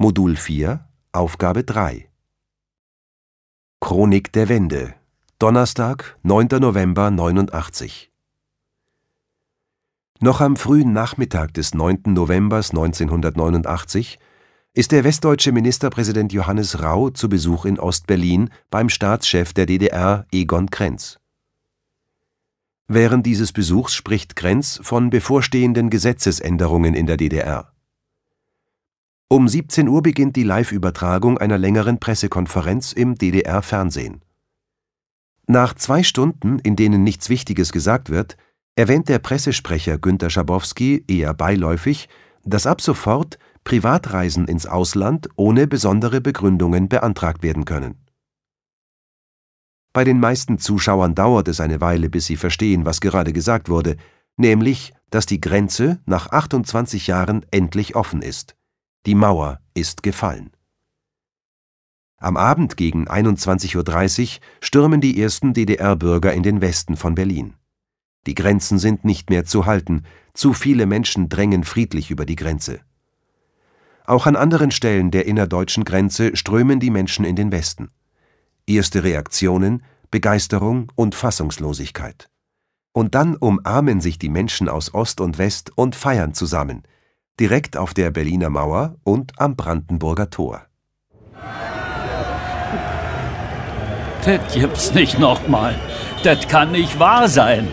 Modul 4, Aufgabe 3 Chronik der Wende Donnerstag, 9. November 89 Noch am frühen Nachmittag des 9. Novembers 1989 ist der westdeutsche Ministerpräsident Johannes Rau zu Besuch in Ostberlin beim Staatschef der DDR Egon Krenz. Während dieses Besuchs spricht Krenz von bevorstehenden Gesetzesänderungen in der DDR. Um 17 Uhr beginnt die Live-Übertragung einer längeren Pressekonferenz im DDR-Fernsehen. Nach zwei Stunden, in denen nichts Wichtiges gesagt wird, erwähnt der Pressesprecher Günter Schabowski eher beiläufig, dass ab sofort Privatreisen ins Ausland ohne besondere Begründungen beantragt werden können. Bei den meisten Zuschauern dauert es eine Weile, bis sie verstehen, was gerade gesagt wurde, nämlich, dass die Grenze nach 28 Jahren endlich offen ist. Die Mauer ist gefallen. Am Abend gegen 21.30 Uhr stürmen die ersten DDR-Bürger in den Westen von Berlin. Die Grenzen sind nicht mehr zu halten, zu viele Menschen drängen friedlich über die Grenze. Auch an anderen Stellen der innerdeutschen Grenze strömen die Menschen in den Westen. Erste Reaktionen Begeisterung und Fassungslosigkeit. Und dann umarmen sich die Menschen aus Ost und West und feiern zusammen – direkt auf der Berliner Mauer und am Brandenburger Tor. Das gibt's nicht nochmal. Das kann nicht wahr sein.